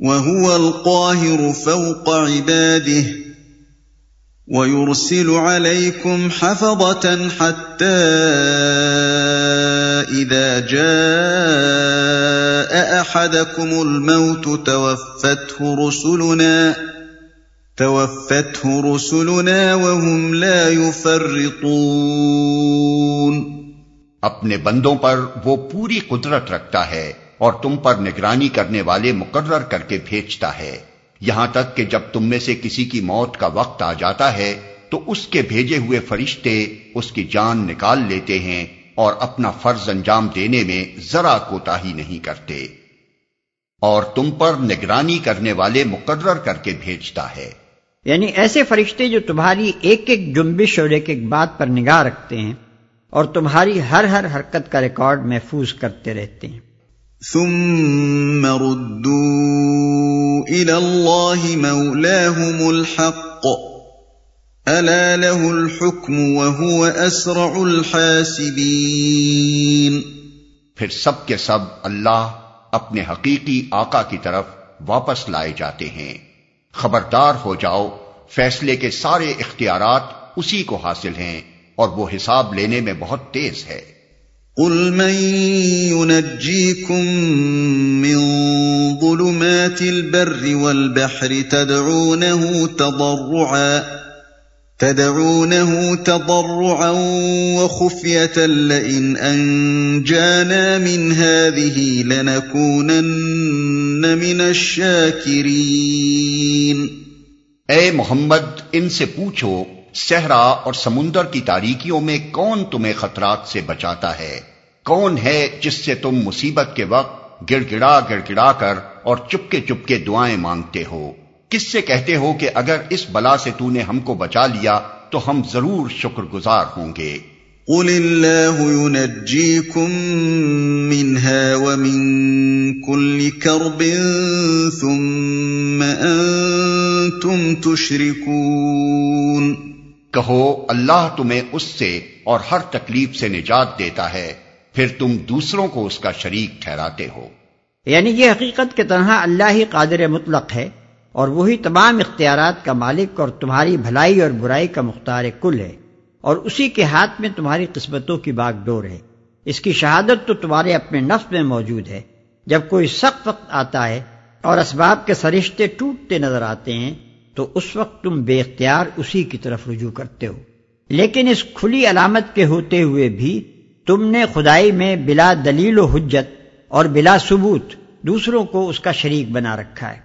وهو القاهر فوق عباده ويرسل عليكم حفظة حتى إذا جاء أحدكم الموت توفته رسلنا توفته رسلنا وهم لا يفرطون اپنے بندوں پر وہ پوری قدرت رکھتا ہے۔ اور تم پر نگرانی کرنے والے مقرر کر کے بھیجتا ہے۔ یہاں تک کہ جب تم میں سے کسی کی موت کا وقت آ جاتا ہے، تو اس کے بھیجے ہوئے فرشتے اس کی جان نکال لیتے ہیں اور اپنا فرض انجام دینے میں ذرا کوتا ہی نہیں کرتے۔ اور تم پر نگرانی کرنے والے مقرر کر کے بھیجتا ہے۔ یعنی ایسے فرشتے جو تمہاری ایک ایک جنبش اور ایک ایک بات پر نگاہ رکھتے ہیں اور تمہاری ہر ہر حرکت کا ریکارڈ محفوظ کرتے رہتے ہیں۔ ثم ردوا الى الله مولاهم الحق الا له الحكم وهو اسرع الحاسبين پھر سب کے سب اللہ اپنے حقیقی آقا کی طرف واپس لائے جاتے ہیں۔ خبردار ہو جاؤ، فیصلے کے سارے اختیارات اسی کو حاصل ہیں اور وہ حساب لینے میں بہت تیز ہے۔ قل من ينجيكم من ظلمات البر والبحر تدعونه تضرعا تدعونه تضرعا وخفية لئن أنجانا من هذه لنكونن من الشاكرين اے محمد، ان سے پوچھو صحرا اور سمندر کی تاریکیوں میں کون تمہیں خطرات سے بچاتا ہے؟ کون ہے جس سے تم مصیبت کے وقت گڑ گڑا گڑ گڑا کر اور چپکے چپکے دعائیں مانگتے ہو؟ کس سے کہتے ہو کہ اگر اس بلا سے تو نے ہم کو بچا لیا تو ہم ضرور شکر گزار ہوں گے۔ قل اللہ ينجيكم منها ومن كل كرب ثم انتم تشركون کہو، اللہ تمہیں اس سے اور ہر تکلیف سے نجات دیتا ہے، پھر تم دوسروں کو اس کا شریک ٹھہراتے ہو۔ یعنی یہ حقیقت کے تنہا اللہ ہی قادر مطلق ہے اور وہی تمام اختیارات کا مالک اور تمہاری بھلائی اور برائی کا مختار کل ہے اور اسی کے ہاتھ میں تمہاری قسمتوں کی باغ ڈور ہے۔ اس کی شہادت تو تمہارے اپنے نفس میں موجود ہے۔ جب کوئی سخت وقت آتا ہے اور اسباب کے سرشتے ٹوٹتے نظر آتے ہیں تو اس وقت تم بے اختیار اسی کی طرف رجوع کرتے ہو۔ لیکن اس کھلی علامت کے ہوتے ہوئے بھی تم نے خدائی میں بلا دلیل و حجت اور بلا ثبوت دوسروں کو اس کا شریک بنا رکھا ہے۔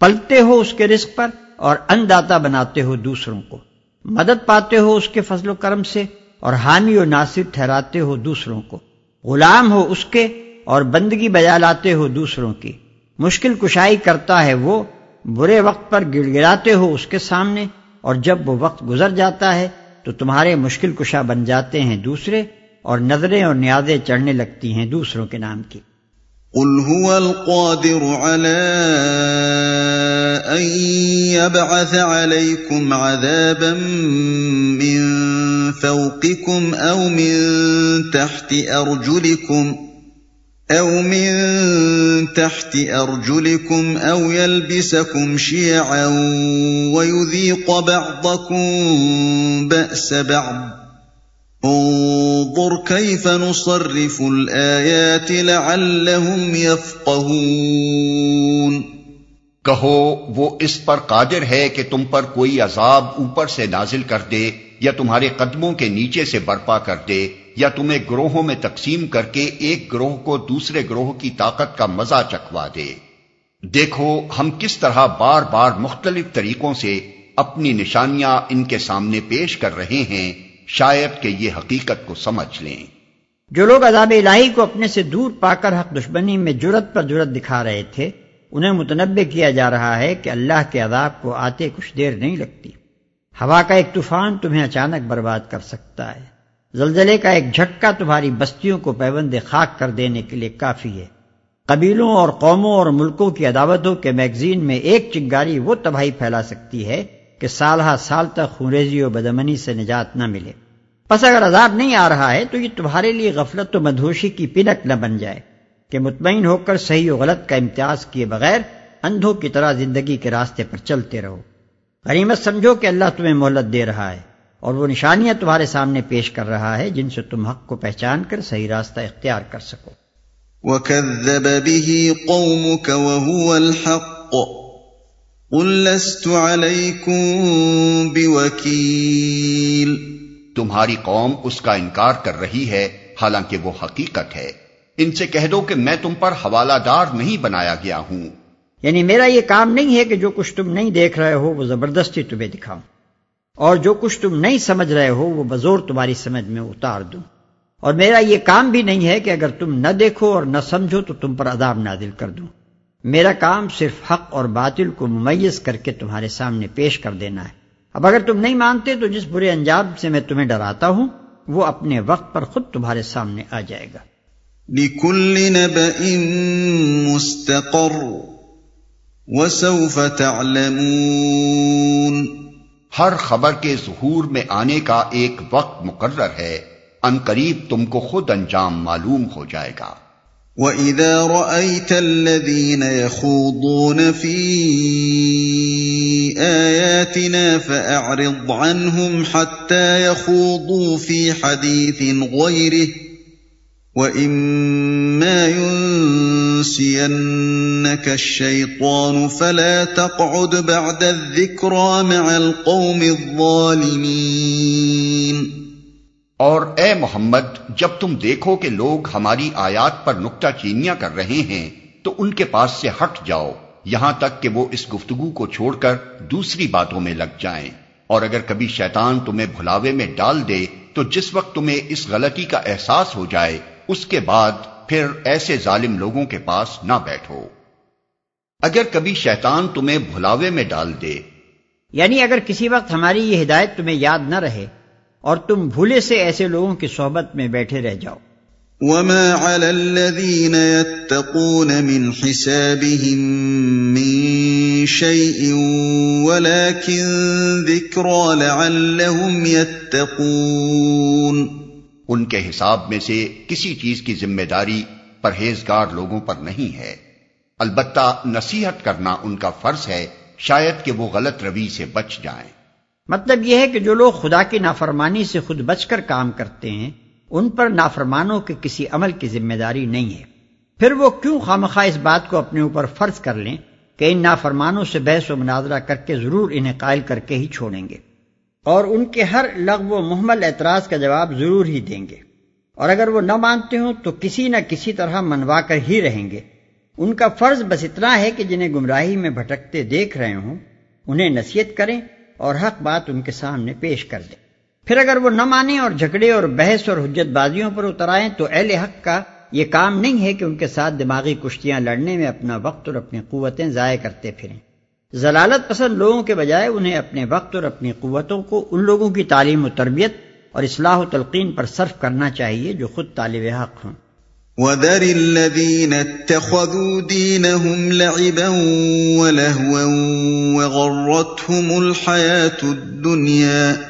پلتے ہو اس کے رزق پر اور انداتا بناتے ہو دوسروں کو۔ مدد پاتے ہو اس کے فضل و کرم سے اور حامی و ناصر ٹھہراتے ہو دوسروں کو۔ غلام ہو اس کے اور بندگی بجا لاتے ہو دوسروں کی۔ مشکل کشائی کرتا ہے وہ برے وقت پر گڑ گڑاتے ہو اس کے سامنے اور جب وہ وقت گزر جاتا ہے تو تمہارے مشکل کشا بن جاتے ہیں دوسرے اور نظریں اور نیازیں چڑھنے لگتی ہیں دوسروں کے نام کی۔ قل هو القادر على ان يبعث عليكم عذابا من فوقكم او من تحت ارجلكم او من تحت ارجلكم او يلبسكم شيعا ويذيق بعضكم باس بعض انظر كيف نصرف الآيات لعلهم يفقهون کہو، وہ اس پر قادر ہے کہ تم پر کوئی عذاب اوپر سے نازل کر دے یا تمہارے قدموں کے نیچے سے برپا کر دے۔ یا تمہیں گروہوں میں تقسیم کر کے ایک گروہ کو دوسرے گروہ کی طاقت کا مزہ چکوا دے۔ دیکھو، ہم کس طرح بار بار مختلف طریقوں سے اپنی نشانیاں ان کے سامنے پیش کر رہے ہیں، شاید کہ یہ حقیقت کو سمجھ لیں۔ جو لوگ عذاب الہی کو اپنے سے دور پا کر حق دشمنی میں جرت پر جرت دکھا رہے تھے، انہیں متنبع کیا جا رہا ہے کہ اللہ کے عذاب کو آتے کچھ دیر نہیں لگتی۔ ہوا کا ایک طوفان تمہیں اچانک برباد کر سکتا ہے۔ زلزلے کا ایک جھٹکا تمہاری بستیوں کو پیوند خاک کر دینے کے لیے کافی ہے۔ قبیلوں اور قوموں اور ملکوں کی عداوتوں کے میگزین میں ایک چنگاری وہ تباہی پھیلا سکتی ہے کہ سالہ سال تک خونریزی و بدمنی سے نجات نہ ملے۔ پس اگر عذاب نہیں آ رہا ہے تو یہ تمہارے لیے غفلت و مدھوشی کی پنک نہ بن جائے کہ مطمئن ہو کر صحیح و غلط کا امتیاز کیے بغیر اندھوں کی طرح زندگی کے راستے پر چلتے رہو۔ غنیمت سمجھو کہ اللہ تمہیں مہلت دے رہا ہے۔ اور وہ نشانیاں تمہارے سامنے پیش کر رہا ہے جن سے تم حق کو پہچان کر صحیح راستہ اختیار کر سکو۔ وَكَذَّبَ بِهِ قَوْمُكَ وَهُوَ الْحَقُّ قُلْ لَسْتُ عَلَيْكُمْ بِوَكِيلٍ تمہاری قوم اس کا انکار کر رہی ہے حالانکہ وہ حقیقت ہے۔ ان سے کہہ دو کہ میں تم پر حوالہ دار نہیں بنایا گیا ہوں۔ یعنی میرا یہ کام نہیں ہے کہ جو کچھ تم نہیں دیکھ رہے ہو وہ زبردستی تمہیں دکھاؤں۔ اور جو کچھ تم نہیں سمجھ رہے ہو، وہ بزور تمہاری سمجھ میں اتار دوں۔ اور میرا یہ کام بھی نہیں ہے کہ اگر تم نہ دیکھو اور نہ سمجھو تو تم پر عذاب نازل کر دوں۔ میرا کام صرف حق اور باطل کو ممیز کر کے تمہارے سامنے پیش کر دینا ہے۔ اب اگر تم نہیں مانتے تو جس برے انجام سے میں تمہیں ڈراتا ہوں، وہ اپنے وقت پر خود تمہارے سامنے آ جائے گا۔ لِكُلِّ نَبَإٍ مُسْتَقَرٌ وَسَوْفَ تَعْلَمُونَ ہر خبر کے ظہور میں آنے کا ایک وقت مقرر ہے۔ ان قریب تم کو خود انجام معلوم ہو جائے گا۔ وَإِذَا رَأَيْتَ الَّذِينَ يَخُوضُونَ فِي آيَاتِنَا فَأَعْرِضْ عَنْهُمْ حَتَّى يَخُوضُوا فِي حَدِيثٍ غَيْرِهِ وَإِمَّا يُنْسِيَنَّكَ الشَّيْطَانُ فَلَا تَقْعُدْ بَعْدَ الذِّكْرَى مَعَ الْقَوْمِ الظَّالِمِينَ اور اے محمد، جب تم دیکھو کہ لوگ ہماری آیات پر نکتہ چینیاں کر رہے ہیں، تو ان کے پاس سے ہٹ جاؤ، یہاں تک کہ وہ اس گفتگو کو چھوڑ کر دوسری باتوں میں لگ جائیں۔ اور اگر کبھی شیطان تمہیں بھلاوے میں ڈال دے، تو جس وقت تمہیں اس غلطی کا احساس ہو جائے، اس کے بعد پھر ایسے ظالم لوگوں کے پاس نہ بیٹھو۔ اگر کبھی شیطان تمہیں بھلاوے میں ڈال دے۔ یعنی اگر کسی وقت ہماری یہ ہدایت تمہیں یاد نہ رہے اور تم بھولے سے ایسے لوگوں کی صحبت میں بیٹھے رہ جاؤ۔ وما على الذين يتقون من حسابهم من شيء ولكن ذكرى لعلهم يتقون۔ ان کے حساب میں سے کسی چیز کی ذمہ داری پرہیزگار لوگوں پر نہیں ہے۔ البتہ نصیحت کرنا ان کا فرض ہے، شاید کہ وہ غلط روی سے بچ جائیں۔ مطلب یہ ہے کہ جو لوگ خدا کی نافرمانی سے خود بچ کر کام کرتے ہیں، ان پر نافرمانوں کے کسی عمل کی ذمہ داری نہیں ہے۔ پھر وہ کیوں خامخواہ اس بات کو اپنے اوپر فرض کر لیں کہ ان نافرمانوں سے بحث و مناظرہ کر کے ضرور انہیں قائل کر کے ہی چھوڑیں گے؟ اور ان کے ہر لغو و محمل اعتراض کا جواب ضرور ہی دیں گے۔ اور اگر وہ نہ مانتے ہوں تو کسی نہ کسی طرح منوا کر ہی رہیں گے۔ ان کا فرض بس اتنا ہے کہ جنہیں گمراہی میں بھٹکتے دیکھ رہے ہوں، انہیں نصیحت کریں اور حق بات ان کے سامنے پیش کر دیں۔ پھر اگر وہ نہ مانیں اور جھگڑے اور بحث اور حجت بازیوں پر اتر آئیں تو اہل حق کا یہ کام نہیں ہے کہ ان کے ساتھ دماغی کشتیاں لڑنے میں اپنا وقت اور اپنی قوتیں ضائع کرتے پھریں۔ ضلالت پسند لوگوں کے بجائے انہیں اپنے وقت اور اپنی قوتوں کو ان لوگوں کی تعلیم و تربیت اور اصلاح و تلقین پر صرف کرنا چاہیے جو خود طالب حق ہوں۔ وَذَرِ الَّذِينَ اتَّخَذُوا دِينَهُمْ لَعِبًا وَلَهْوًا وَغَرَّتْهُمُ الْحَيَاةُ الدُّنْيَا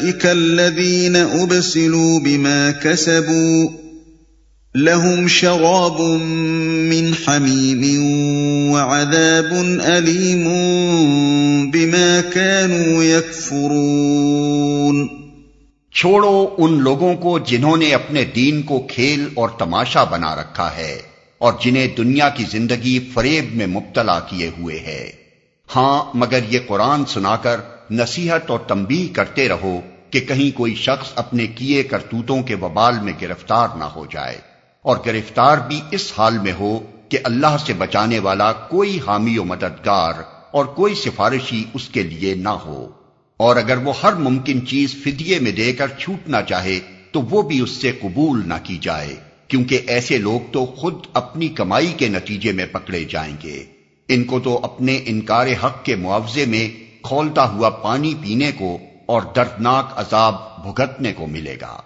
أولئك الذين أبسلوا بما كسبوا لهم شراب من حميم وعذاب أليم بما كانوا يكفرون چھوڑو ان لوگوں کو جنہوں نے اپنے دین کو کھیل اور تماشا بنا رکھا ہے اور جنہیں دنیا کی زندگی فریب میں مبتلا کیے ہوئے ہے۔ ہاں مگر یہ قرآن سنا کر نصیحت اور تنبیہ کرتے رہو کہ کہیں کوئی شخص اپنے کیے کرتوتوں کے وبال میں گرفتار نہ ہو جائے، اور گرفتار بھی اس حال میں ہو کہ اللہ سے بچانے والا کوئی حامی و مددگار اور کوئی سفارشی اس کے لیے نہ ہو۔ اور اگر وہ ہر ممکن چیز فدیے میں دے کر چھوٹنا چاہے، تو وہ بھی اس سے قبول نہ کی جائے، کیونکہ ایسے لوگ تو خود اپنی کمائی کے نتیجے میں پکڑے جائیں گے۔ ان کو تو اپنے انکار حق کے معاوضے میں کھولتا ہوا پانی پینے کو اور دردناک عذاب بھگتنے کو ملے گا۔